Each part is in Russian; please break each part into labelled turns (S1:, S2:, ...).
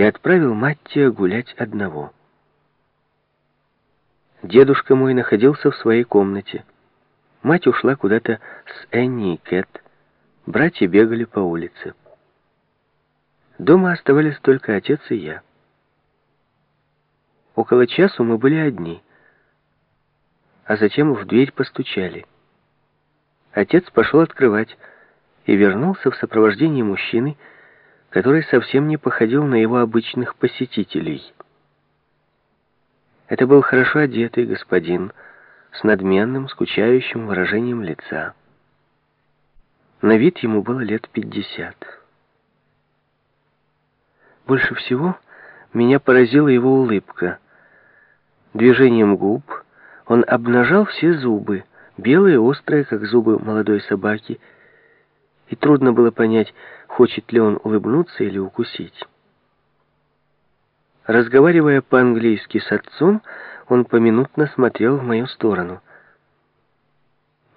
S1: и отправил Маттия гулять одного. Дедушка мой находился в своей комнате. Мать ушла куда-то с Энни и Кэт. Братья бегали по улице. Дома оставались только отец и я. Около часу мы были одни, а затем в дверь постучали. Отец пошел открывать и вернулся в сопровождении мужчины, который совсем не походил на его обычных посетителей. Это был хорошо одетый господин с надменным, скучающим выражением лица. На вид ему было лет пятьдесят. Больше всего меня поразила его улыбка. Движением губ он обнажал все зубы, белые, острые, как зубы молодой собаки, и трудно было понять, хочет ли он улыбнуться или укусить. Разговаривая по-английски с отцом, он поминутно смотрел в мою сторону.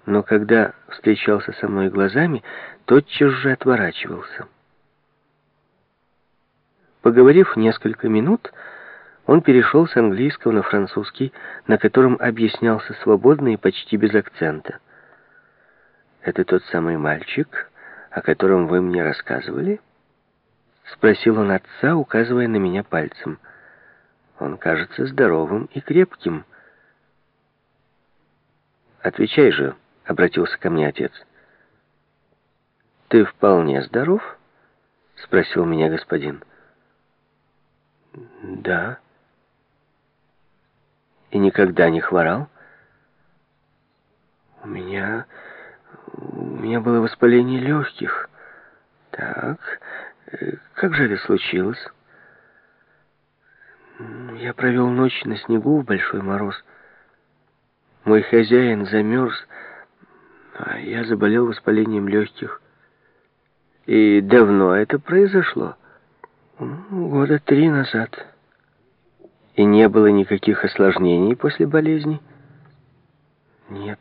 S1: Но когда встречался со мной глазами, тотчас же отворачивался. Поговорив несколько минут, он перешел с английского на французский, на котором объяснялся свободно и почти без акцента. «Это тот самый мальчик, о котором вы мне рассказывали?» Спросил он отца, указывая на меня пальцем. «Он кажется здоровым и крепким». «Отвечай же», — обратился ко мне отец. «Ты вполне здоров?» — спросил меня господин. «Да». «И никогда не хворал?» «У меня... меня было воспаление легких». «Так, как же это случилось?» «Я провел ночь на снегу в большой мороз. Мой хозяин замерз, а я заболел воспалением легких. И давно это произошло?» Года три назад. И не было никаких осложнений после болезни? Нет.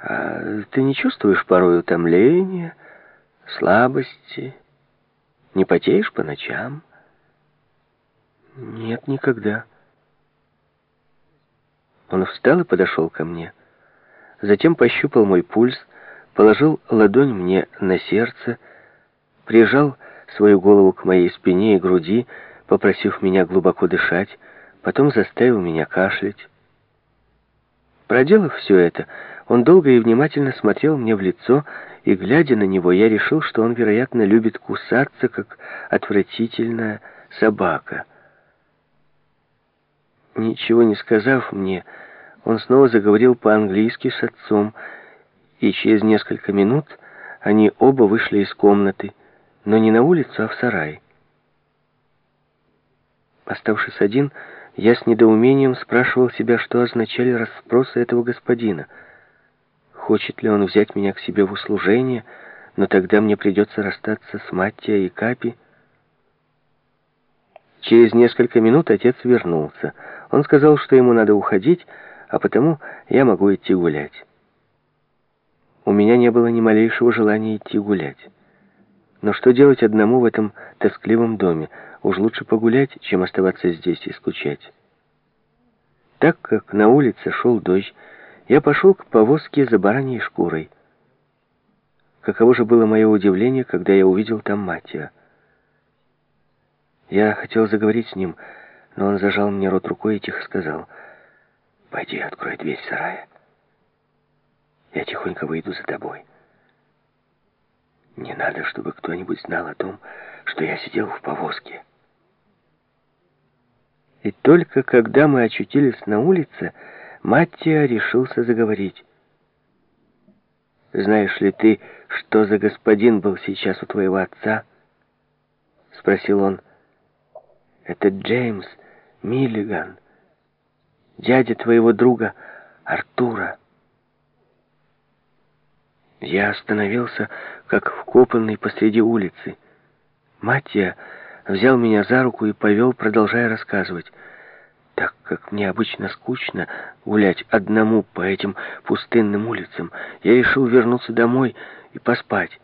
S1: А ты не чувствуешь порой утомления, слабости? Не потеешь по ночам? Нет, никогда. Он встал и подошел ко мне. Затем пощупал мой пульс, положил ладонь мне на сердце, прижал свою голову к моей спине и груди, попросив меня глубоко дышать, потом заставил меня кашлять. Проделав все это, он долго и внимательно смотрел мне в лицо, и, глядя на него, я решил, что он, вероятно, любит кусаться, как отвратительная собака. Ничего не сказав мне, он снова заговорил по-английски с отцом, и через несколько минут они оба вышли из комнаты но не на улицу, а в сарай. Оставшись один, я с недоумением спрашивал себя, что означали расспросы этого господина. Хочет ли он взять меня к себе в услужение, но тогда мне придется расстаться с Маттия и Капи. Через несколько минут отец вернулся. Он сказал, что ему надо уходить, а потому я могу идти гулять. У меня не было ни малейшего желания идти гулять. Но что делать одному в этом тоскливом доме? Уж лучше погулять, чем оставаться здесь и скучать. Так как на улице шел дождь, я пошел к повозке за бараньей шкурой. Каково же было мое удивление, когда я увидел там Матия. Я хотел заговорить с ним, но он зажал мне рот рукой и тихо сказал, «Пойди, открой дверь сарая. Я тихонько выйду за тобой». Не надо, чтобы кто-нибудь знал о том, что я сидел в повозке. И только когда мы очутились на улице, Маттия решился заговорить. «Знаешь ли ты, что за господин был сейчас у твоего отца?» — спросил он. «Это Джеймс Миллиган, дядя твоего друга Артура». Я остановился, как вкопанный посреди улицы. Матья взял меня за руку и повел, продолжая рассказывать. Как мне обычно скучно гулять одному по этим пустынным улицам, я решил вернуться домой и поспать.